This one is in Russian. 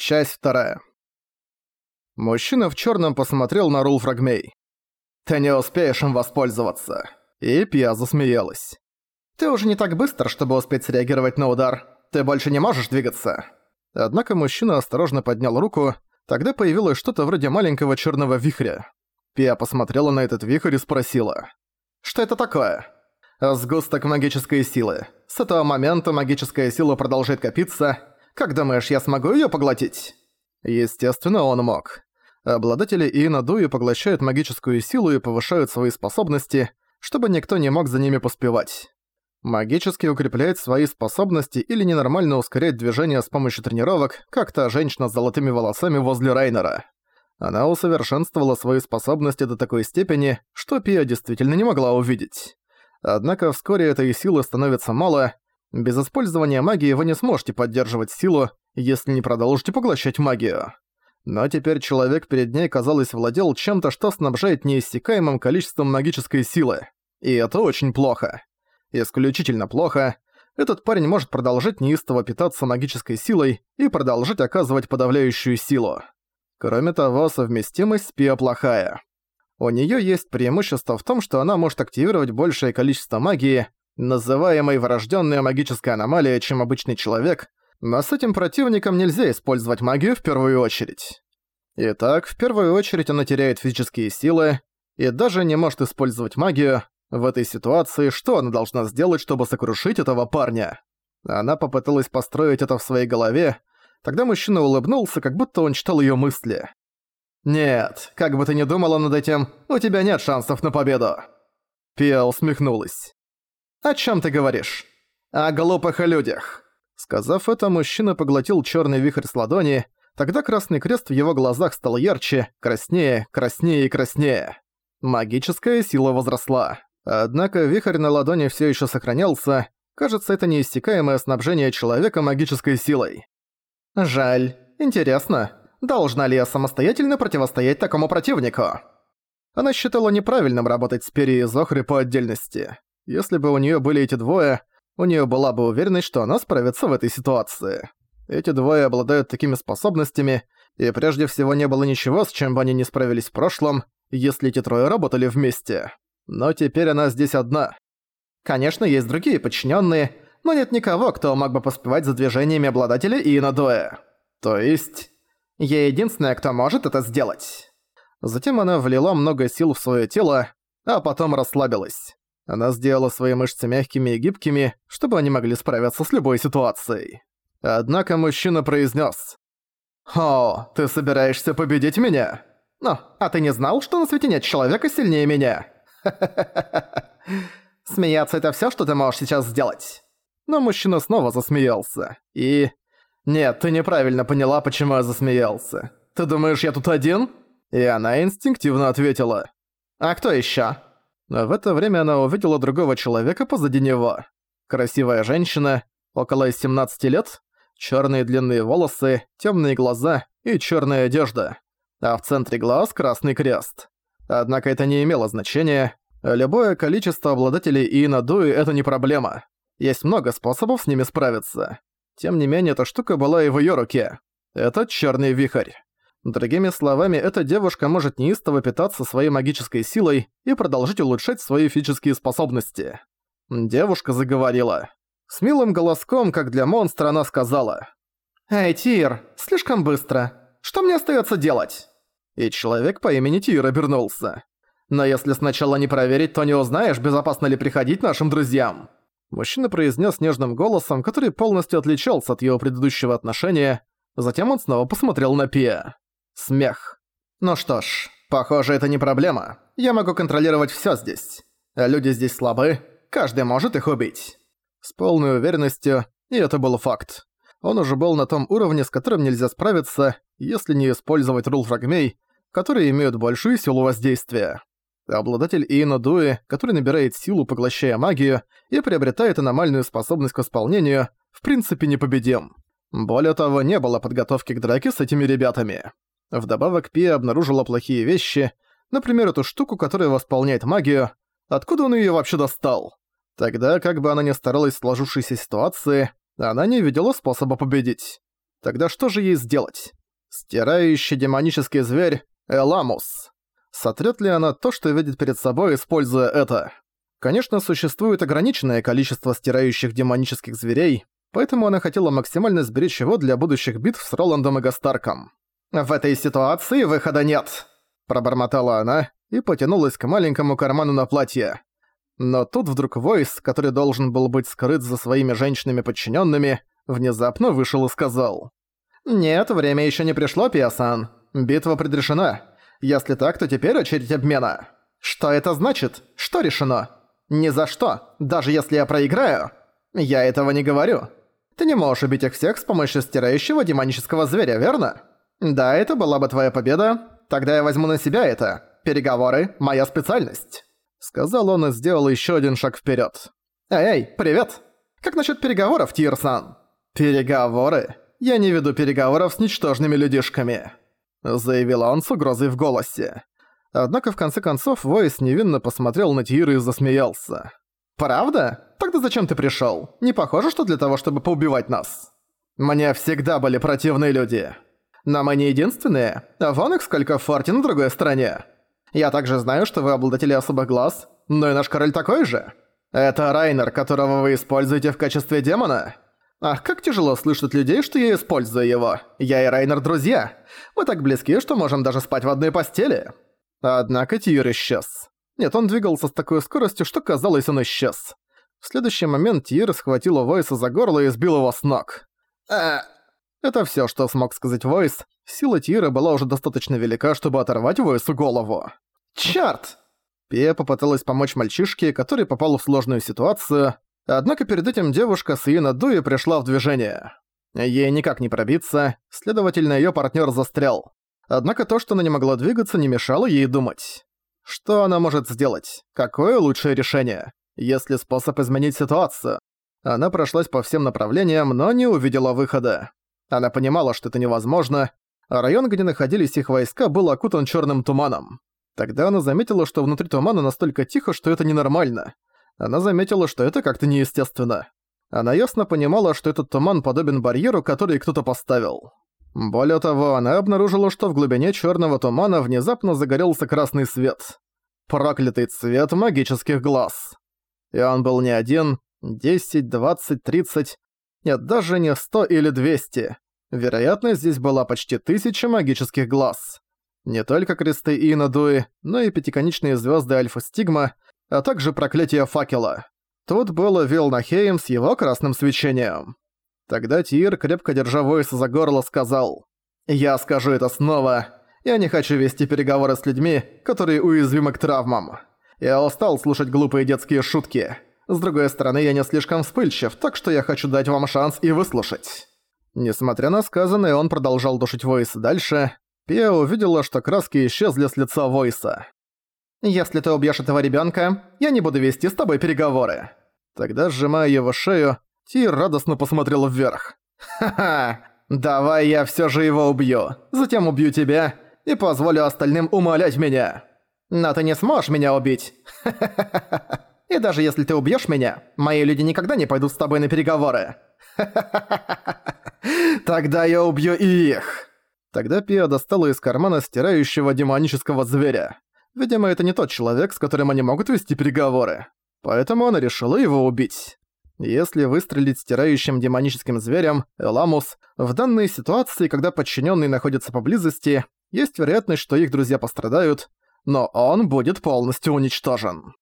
Часть вторая. Мужчина в черном посмотрел на Рул Фрагмей. «Ты не успеешь им воспользоваться». И Пия засмеялась. «Ты уже не так быстро, чтобы успеть среагировать на удар. Ты больше не можешь двигаться». Однако мужчина осторожно поднял руку, тогда появилось что-то вроде маленького черного вихря. Пия посмотрела на этот вихрь и спросила. «Что это такое?» «Сгусток магической силы. С этого момента магическая сила продолжает копиться, как думаешь, я смогу её поглотить?» Естественно, он мог. Обладатели Иинадуи поглощают магическую силу и повышают свои способности, чтобы никто не мог за ними поспевать. Магически укреплять свои способности или ненормально ускорять движение с помощью тренировок, как та женщина с золотыми волосами возле Райнера. Она усовершенствовала свои способности до такой степени, что Пия действительно не могла увидеть. Однако вскоре этой силы становится мало, без использования магии вы не сможете поддерживать силу, если не продолжите поглощать магию. Но теперь человек перед ней, казалось, владел чем-то, что снабжает неиссякаемым количеством магической силы. И это очень плохо. Исключительно плохо. Этот парень может продолжать неистово питаться магической силой и продолжать оказывать подавляющую силу. Кроме того, совместимость с Пио плохая. У неё есть преимущество в том, что она может активировать большее количество магии, называемой врожденная магическая аномалия, чем обычный человек, но с этим противником нельзя использовать магию в первую очередь. Итак, в первую очередь она теряет физические силы и даже не может использовать магию. В этой ситуации что она должна сделать, чтобы сокрушить этого парня? Она попыталась построить это в своей голове, тогда мужчина улыбнулся, как будто он читал её мысли. «Нет, как бы ты ни думала над этим, у тебя нет шансов на победу». Пиа усмехнулась. «О чем ты говоришь?» «О глупых людях». Сказав это, мужчина поглотил черный вихрь с ладони, тогда красный крест в его глазах стал ярче, краснее, краснее и краснее. Магическая сила возросла. Однако вихрь на ладони все еще сохранялся, кажется, это неиссякаемое снабжение человека магической силой. Жаль. Интересно, должна ли я самостоятельно противостоять такому противнику? Она считала неправильным работать с Перри и Зохри по отдельности. Если бы у нее были эти двое, у нее была бы уверенность, что она справится в этой ситуации. Эти двое обладают такими способностями, и прежде всего не было ничего, с чем бы они не справились в прошлом, если эти трое работали вместе. Но теперь она здесь одна. Конечно, есть другие подчиненные, но нет никого, кто мог бы поспевать за движениями обладателя и Дуэ. То есть, я единственная, кто может это сделать. Затем она влила много сил в свое тело, а потом расслабилась. Она сделала свои мышцы мягкими и гибкими, чтобы они могли справиться с любой ситуацией. Однако мужчина произнес: «О, ты собираешься победить меня? Ну, а ты не знал, что на свете нет человека сильнее меня? Смеяться это все, что ты можешь сейчас сделать?» Но мужчина снова засмеялся. И... «Нет, ты неправильно поняла, почему я засмеялся. Ты думаешь, я тут один?» И она инстинктивно ответила. «А кто еще? Но в это время она увидела другого человека позади него. Красивая женщина, около 17 лет, черные длинные волосы, темные глаза и черная одежда. А в центре глаз красный крест. Однако это не имело значения. Любое количество обладателей Иинадуи – это не проблема. Есть много способов с ними справиться. Тем не менее, эта штука была и в её руке. Это черный вихрь. Другими словами, эта девушка может неистово питаться своей магической силой и продолжить улучшать свои физические способности. Девушка заговорила. С милым голоском, как для монстра, она сказала. «Эй, Тир, слишком быстро. Что мне остается делать?» И человек по имени Тир обернулся. «Но если сначала не проверить, то не узнаешь, безопасно ли приходить нашим друзьям». Мужчина произнес нежным голосом, который полностью отличался от его предыдущего отношения. Затем он снова посмотрел на Пия. Смех. Ну что ж, похоже, это не проблема. Я могу контролировать всё здесь. Люди здесь слабы, каждый может их убить. С полной уверенностью, и это был факт. Он уже был на том уровне, с которым нельзя справиться, если не использовать рул фрагмей, которые имеют большую силу воздействия. Обладатель Иена Дуи, который набирает силу, поглощая магию, и приобретает аномальную способность к исполнению, в принципе непобедим. Более того, не было подготовки к драке с этими ребятами. Вдобавок Пия обнаружила плохие вещи, например, эту штуку, которая восполняет магию. Откуда он её вообще достал? Тогда, как бы она ни старалась в сложившейся ситуации, она не видела способа победить. Тогда что же ей сделать? Стирающий демонический зверь Эламус. Сотрет ли она то, что видит перед собой, используя это? Конечно, существует ограниченное количество стирающих демонических зверей, поэтому она хотела максимально сберечь его для будущих битв с Роландом и Гастарком. «В этой ситуации выхода нет», – пробормотала она и потянулась к маленькому карману на платье. Но тут вдруг Войс, который должен был быть скрыт за своими женщинами подчиненными, внезапно вышел и сказал. «Нет, время еще не пришло, Пиасан. Битва предрешена. Если так, то теперь очередь обмена. Что это значит? Что решено? Ни за что. Даже если я проиграю. Я этого не говорю. Ты не можешь убить их всех с помощью стирающего демонического зверя, верно? Да, это была бы твоя победа. Тогда я возьму на себя это. Переговоры – моя специальность. Сказал он и сделал еще один шаг вперед. «Эй, привет! Как насчет переговоров, Тирсан?» «Переговоры? Я не веду переговоров с ничтожными людишками», заявил он с угрозой в голосе. Однако в конце концов Войс невинно посмотрел на Тира и засмеялся. «Правда? Тогда зачем ты пришёл? Не похоже, что для того, чтобы поубивать нас?» «Мне всегда были противные люди. Но мы не единственные, а вон их сколько в форте на другой стороне. Я также знаю, что вы обладатели особых глаз, но и наш король такой же. Это Райнер, которого вы используете в качестве демона?» Ах, как тяжело слышать людей, что я использую его. Я и Райнер друзья. Мы так близки, что можем даже спать в одной постели. Однако Тир исчез. Нет, он двигался с такой скоростью, что казалось, он исчез. В следующий момент Тир схватил Войса за горло и сбил его с ног. А... Это всё, что смог сказать Войс. Сила Тира была уже достаточно велика, чтобы оторвать Войсу голову. «Чёрт!» Пия попыталась помочь мальчишке, который попал в сложную ситуацию, Однако перед этим девушка с Иена Дуи пришла в движение. Ей никак не пробиться, следовательно, её партнёр застрял. Однако то, что она не могла двигаться, не мешало ей думать. Что она может сделать? Какое лучшее решение? Есть ли способ изменить ситуацию? Она прошлась по всем направлениям, но не увидела выхода. Она понимала, что это невозможно, а район, где находились их войска, был окутан чёрным туманом. Тогда она заметила, что внутри тумана настолько тихо, что это ненормально. Она заметила, что это как-то неестественно. Она ясно понимала, что этот туман подобен барьеру, который кто-то поставил. Более того, она обнаружила, что в глубине черного тумана внезапно загорелся красный свет. Проклятый цвет магических глаз. И он был не один, 10, 20, 30, нет, даже не 100 или 200. Вероятно, здесь была почти тысяча магических глаз. Не только кресты Инадуи, но и пятиконечные звезды Альфа-Стигма — а также проклятие факела. Тут было Вилнахейм с его красным свечением. Тогда Тир, крепко держа Войса за горло, сказал «Я скажу это снова. Я не хочу вести переговоры с людьми, которые уязвимы к травмам. Я устал слушать глупые детские шутки. С другой стороны, я не слишком вспыльчив, так что я хочу дать вам шанс и выслушать». Несмотря на сказанное, он продолжал душить Войса дальше. Пиа увидела, что краски исчезли с лица Войса. «Если ты убьёшь этого ребёнка, я не буду вести с тобой переговоры». Тогда, сжимая его шею, Тир радостно посмотрел вверх. «Ха-ха! Давай я всё же его убью, затем убью тебя и позволю остальным умолять меня. Но ты не сможешь меня убить. Ха-ха-ха! И даже если ты убьёшь меня, мои люди никогда не пойдут с тобой на переговоры. Тогда я убью их!» Тогда Пиа достала из кармана стирающего демонического зверя. Видимо, это не тот человек, с которым они могут вести переговоры. Поэтому она решила его убить. Если выстрелить стирающим демоническим зверем, Эламус, в данной ситуации, когда подчиненные находятся поблизости, есть вероятность, что их друзья пострадают, но он будет полностью уничтожен.